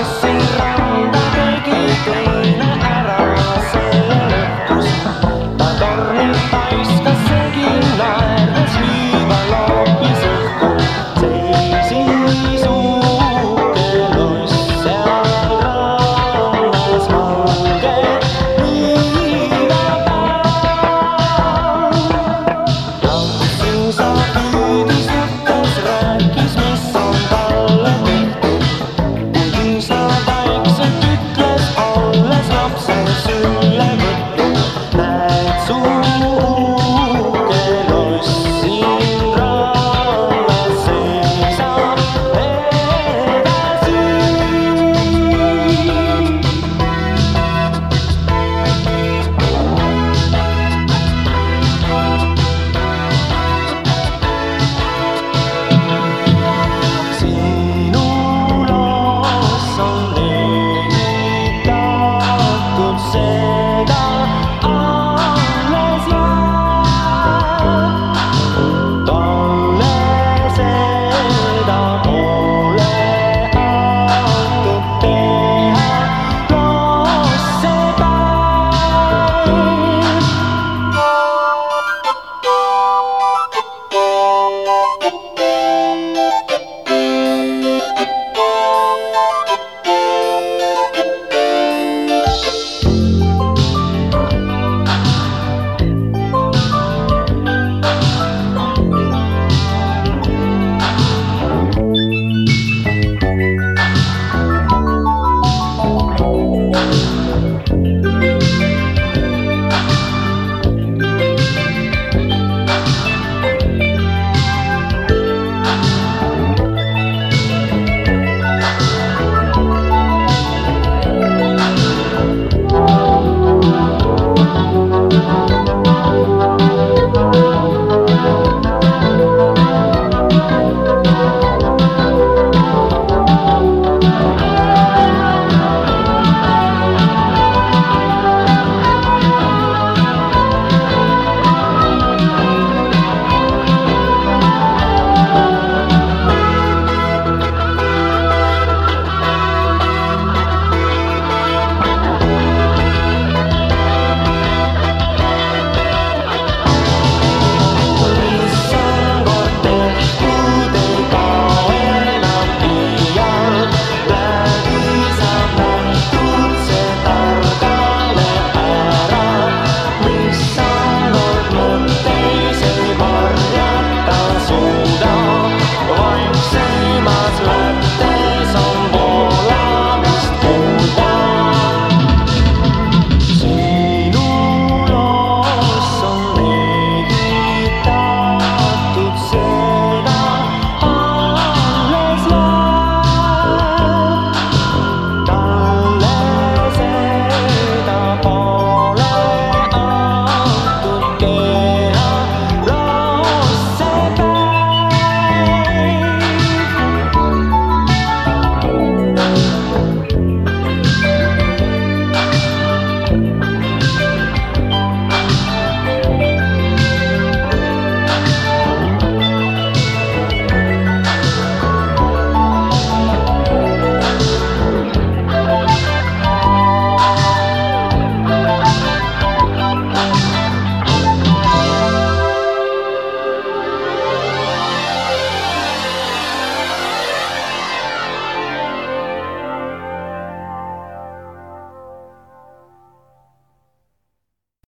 I see.